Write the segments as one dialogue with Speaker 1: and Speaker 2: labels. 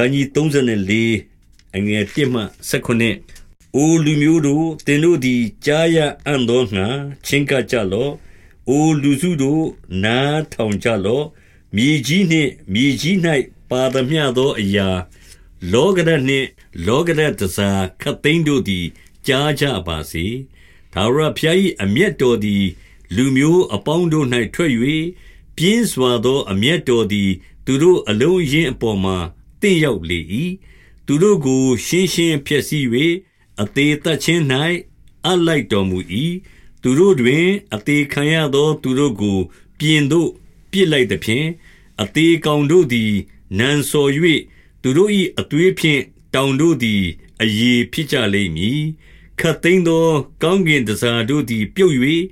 Speaker 1: ခန်းကြီး34အငယ်1မှ19အိုလူမျိုးတို့သင်တို့သည်ကြားရအံ့သောငှာချင်းကပ်ကြလော့အိုလူစုတို့နားထောင်ကြလော့မြေကြီးနှင့်မြေကြီး၌ပါသမျှသောအရာ လောကဓာတ်နှင့် လောကဓာတ်တစားခတ်သိမ်းတို့သည်ကြားကြပါစေသာရဖျား၏အမျက်တော်သည် လူမျိုးအပေါင်းတို့၌ထွက်၍ပြင်းစွာသော အမျက်တော်သည် သူတို့အလုံးရင်းအပေါ်မှာ တင့်ရောက်လေ၏သူတို့ကို ရှင်းရှင်းဖျက်ဆီး၍အသေးသက်ခြင်း၌အလိုက်တော်မူ၏သူတို့တွင်အသေးခံရသောသူတို့ကို ပြင်သို့ပြစ်လိုက်သည်ဖြင့်အသေးကောင်တို့သည်နန်စော်၍သူတို့၏အသွေးဖြင့်တောင်တို့သည်အယေဖြစ်ကြလိမ့်မည်ခတ်သိမ်းသော ကောင်းကင်တစားတို့သည် ပြုတ်၍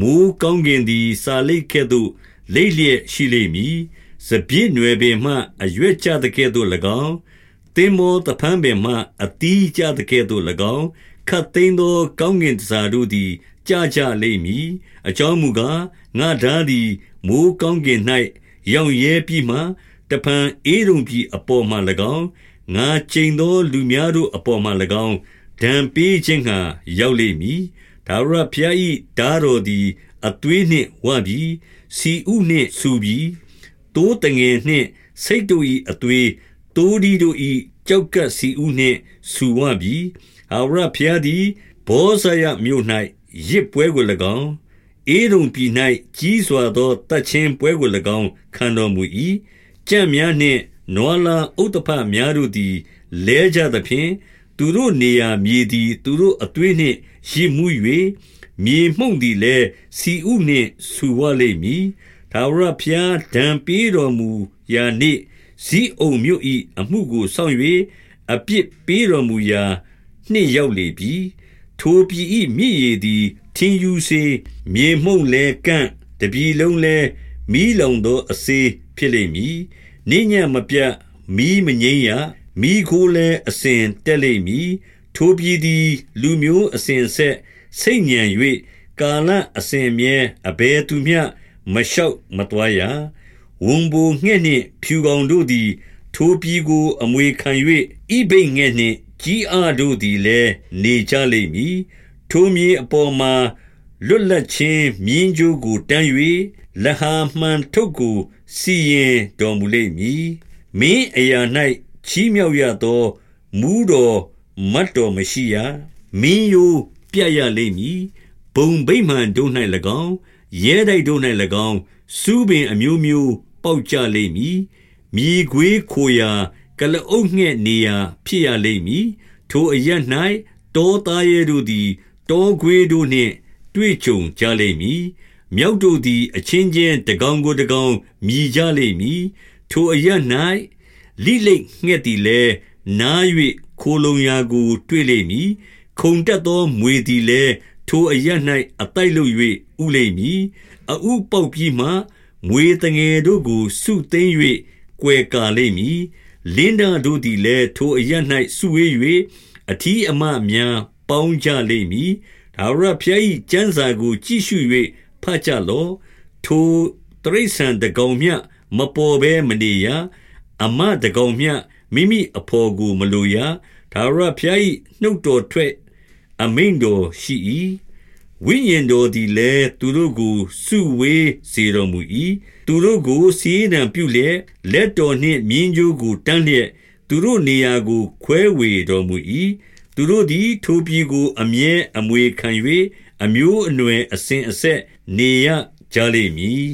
Speaker 1: မိုးကောင်းကင်သည် စာလိတ်ကဲ့သို့လိမ့်လျက်ရှိလိမ့်မည် စပြည့်နွယ်ပင်မှအရွက်ကျတဲ့ကဲ့သို့၎င်းသင်္ဘောတဖန်းပင်မှအတီးကျတဲ့ကဲ့သို့၎င်းခတ်သိမ်းသော ကောင်းကင်တစားတို့သည်ကြကြလိမ့်မည်အကြောင်းမူကားငါဓာသည်မိုးကောင်းကင်၌ရောင်ရဲပြီးမှတဖန်အေးရုံပြည်အပေါ်မှ၎င်းငါချိန်သောလူများတို့အပေါ်မှ၎င်းဒံပေးခြင်းငှာရောက်လိမ့်မည်ဒါဝရဖျား၏ဓာတော်သည် အသွေးနှင့်ဝပြီးစီဥနှင့်ဆူပြီး တိုးတငယ်နှင့်စိတ်တို့၏အသွေးတိုးဒီတို့၏ကြောက်ကပ်စီဥနှင့် ဆူဝပြီးအာဝရဖျားသည်ဘောဇယမြို့၌ရစ်ပွဲကို၎င်းအေရုံပြည်၌ကြီးစွာသောတတ်ချင်းပွဲကို၎င်း ခံတော်မူ၏ကြံ့များနှင့် နွာလာဥတ္တဖများတို့သည် လဲကြသဖြင့် သူတို့နေရာမြေသည် သူတို့အသွေးနှင့်ရည်မှု၍မြေမှုန့်သည်လည်းစီဥနှင့် ဆူဝလိမ့်မည် သာဝရဖျားဒံပေးတော်မူရာနေ့ဇီးအုံမြို့၏အမှုကိုဆောင်၍အပြစ်ပေးတော်မူရာနှစ်ရောက်လေပြီထိုပြည်၏မြည်ရည်သည်ထင်းယူစေမြေမှုန့်လဲကန့်တပြည်လုံးလဲမီးလောင်သောအစေးဖြစ်လိမ့်မည်နိညာမပြတ်မီးမငိမ့်ရမိခိုးလဲအစဉ်တက်လိမ့်မည်ထိုပြည်သည် လူမျိုးအစဉ်ဆက်စိတ်ညံ၍ကာလအစဉ်မြဲအဘယ်သူမျှ မလျှောက်မတော်ရဝံဘူငှက်နှင့် ဖြူကောင်တို့သည် ထိုပြည်ကို အမွေခံ၍ဣဘိတ်ငှက်နှင့်ကြီးအားတို့သည်လည်းနေကြလိမ့်မည်ထိုမြေအပေါ်မှာလွတ်လပ်ခြင်းမြင်းကြိုးကိုတန်း၍လဟာမှန်ထုတ်ကိုစီရင်တော်မူလိမ့်မည်မင်းအရာ၌ချီးမြှောက်ရသောမူးတော်မတ်တော်မရှိရမင်းယိုပြတ်ရလိမ့်မည်ဘုံဗိမှန်တို့၌၎င်း ရဲတိုက်တို့၌၎င်းစူးပင်အမျိုးမျိုးပေါက်ကြလိမ့်မည်မြေခွေးခိုရာကလအုပ်ငှက်နေရာဖြစ်ရလိမ့်မည်ထိုအရ၌တောသားရဲတို့သည်တောခွေးတို့နှင့် တွေ့ကြုံကြလိမ့်မည်မြောက်တို့သည်အချင်းချင်းတကောင်ကိုတကောင်မြည်ကြလိမ့်မည်ထိုအရ၌လိလိတ်ငှက်သည်လည်းနား၍ခိုလုံရာကို တွေ့လိမ့်မည်ခုန်တက်သောမွေသည်လည်း ထိုအရ၌အတိုက်လုပ်၍ဥလိမ့်မည်အဥပေါက်ပြီးမှမွေတငယ်တို့ကိုစုသိမ့်၍ကွယ်ကာလိမ့်မည်လင်းနာတို့သည်လည်းထိုအရ၌စုဝေး၍အထီးအမများပေါင်းကြလိမ့်မည်ဒါဝရဖျား၏ကျမ်းစာကို ကြည့်ရှု၍ဖတ်ကြလော့ထိုတရိษံတကောင်မြမပေါ်ဘဲမနေရအမတကောင်မြမိမိအဖော်ကိုမလိုရဒါဝရဖျား၏နှုတ်တော်ထွက် အမိန်တော်ရှိ၏ဝိညာဉ်တော်သည်လည်းသူတို့ကိုစုဝေးစေတော်မူ၏သူတို့ကိုစီးနှံပြုလျက်လက်တော်နှင့်မြင်းကြိုးကိုတန်းလျက်သူတို့နေရာကိုခွဲဝေတော်မူ၏သူတို့သည်ထိုပြည်ကိုအမြဲအမွေခံ၍အမျိုးအနွယ်အစဉ်အဆက်နေရကြလိမ့်မည်